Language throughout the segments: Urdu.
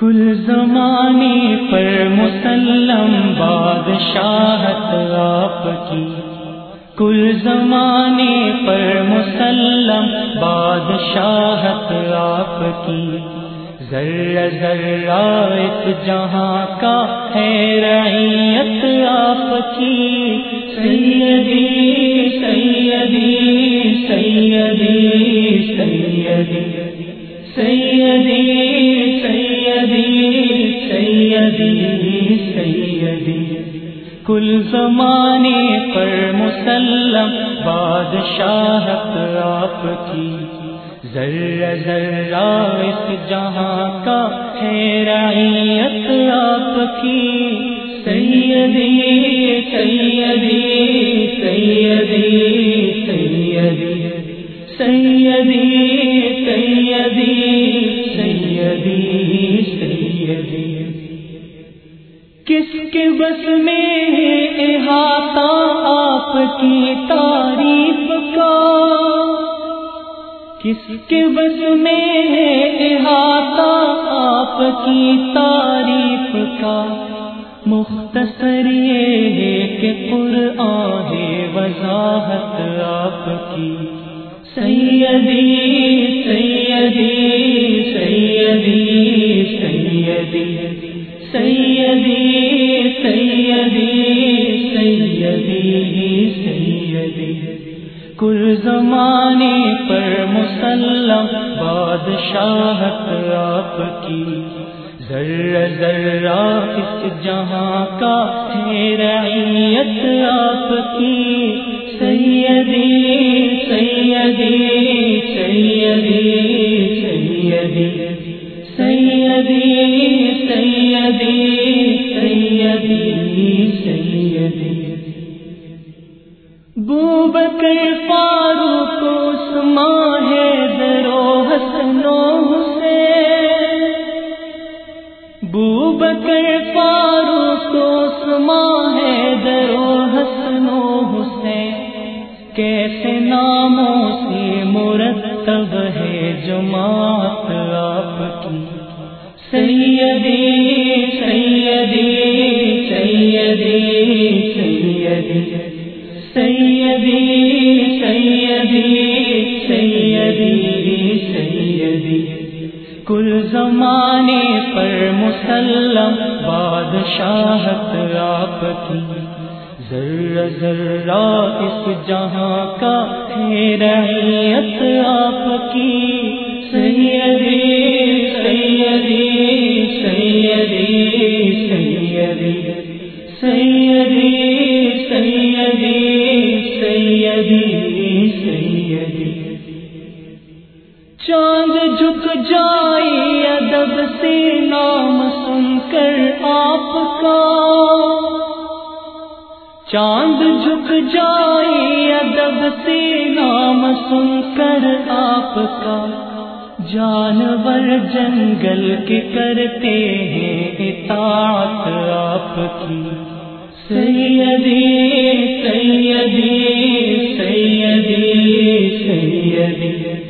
کل زمانے پر مسلم بادشاہت آپ کی۔ کل زمانے پر مسلم بادشاہت آپ کی۔ ذرا ذرا اس جہاں کا ہے رعیت آپ کی۔ سیدی سیدی سیدی سیدی سیدی۔ سیدی سیدی کل زمانے پر مسلم بادشاہت آپ کی۔ ذرا ذرا اس جہاں کا ہے رعیت آپ کی۔ سیدی سیدی سیدی سیدی۔ سیدی سیدی سیدی کس کے بس میں احاطہ آپ کی تعریف کا۔ کس کے بس میں احاطہ آپ کی تعریف کا؟ مختصر یہ ہے کہ قرآن ہے وضاحت آپ کی۔ سیدی سیدی سیدی سیدی سیدی سیدی سیدی سیدی کل زمانے پر مسلم بادشاہت آپ کی۔ ذرا ذرا اس جہاں کا ہے رعیت آپ کی۔ سیدی سیدی سیدی سیدی سیدی سیدی۔ سیدی سیدی۔ بو بکر فاروق عثمان ہے درو حسین بو بکر فاروق عثمان ہے درو حسن و حسین کیسے ناموں سے مرتب ہے جماعت آپ کی۔ سیدی کل زمانے پر مسلم بادشاہت آپ کی۔ ذرا ذرا اس جہاں کا ہے رعیت آپ کی۔ سیدی سیدی سیدی سیدی سیدی سیدی۔ چاند جھک جائی ادب سے نام سن کر آپ کا۔ چاند جھک جائی ادب سے نام سن کر آپ کا۔ جانور جنگل کے کرتے ہیں اطاعت آپ کی۔ سیدی سیدی سیدی سیدی۔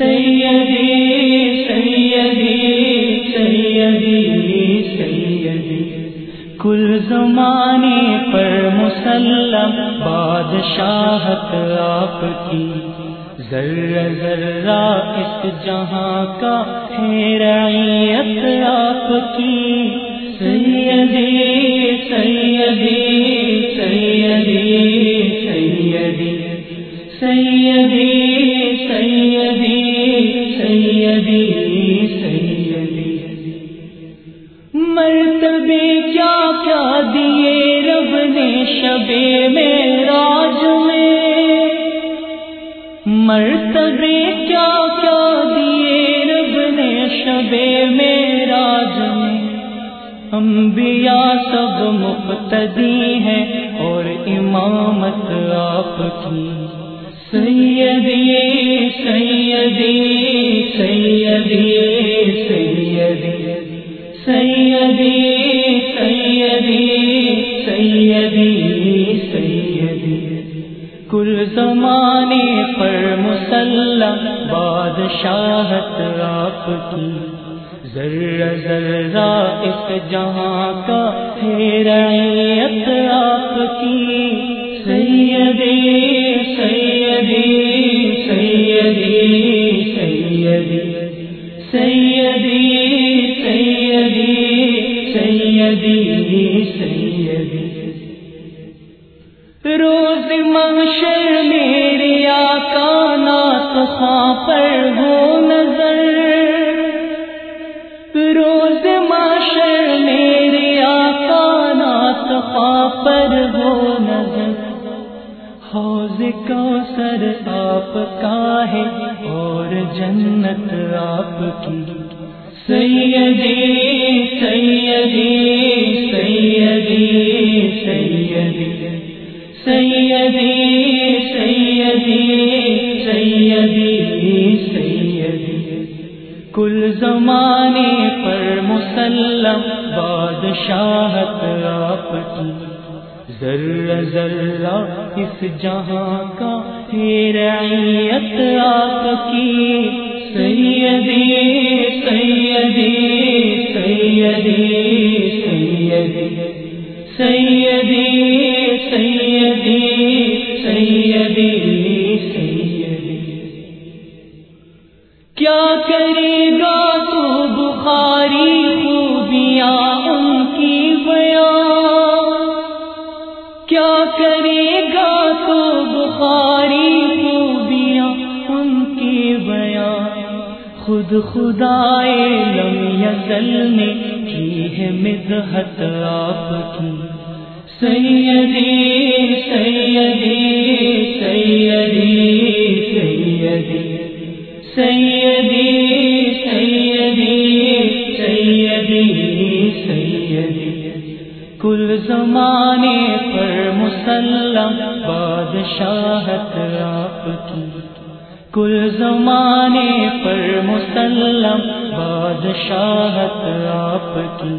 سیدی سیدی سیدی سیدی۔ کل زمانے پر مسلم بادشاہت آپ کی۔ ذرا ذرا اس جہاں کا ہے رعیت آپ کی۔ سیدی سیدی سیدی سیدی۔ سیدی سیدی سیدی سیدی۔ مرتبے کیا کیا دیے رب نے شبے میں راج میں؟ مرتبے کیا کیا دیے رب نے شبے میں راج میں؟ انبیاء سب مقتدی ہیں اور امامت آپ کی۔ سیدی سیدی سیدی سیدی سیدی سیدی سیدی سیدی۔ کل زمانے پر مسلم بادشاہت آپ کی۔ ذرہ ذرہ اس جہاں کا ہے رعیت آپ کی۔ سیدی سیدی سیدی سیدی سیدی سیدی۔ روز محشر میری آقا نات خواہ پر ہو حوض کو سر آپ کا ہے اور جنت آپ کی۔ سیدی سیدی سیدی سیدی۔ سیدی سیدی سیدی سیدی۔ کل زمانے پر مسلم بادشاہت آپ کی۔ ذرہ ذرہ اس جہاں کا رعیت آپ کی سیدی سیدی سیدی سیدی سیدی سیدی سیدی کرے گا تو بخاری خوبیاں ان کی بیان۔ خود خدائے لم یزل میں کی ہے مدحت آپ کی۔ سیدی سیدی سیدی سیدی سیدی۔ پر مسلم بادشاہت آپ کی کل زمانے پر مسلم بادشاہت آپ کی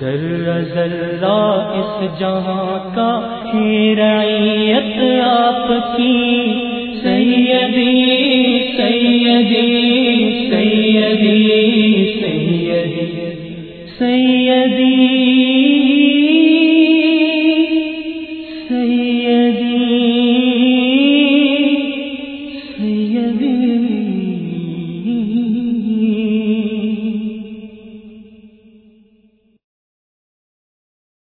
ذرہ ذرہ اس جہاں کا رعیت آپ کی سیدی سیدی سیدی سیدی سیدی سیدی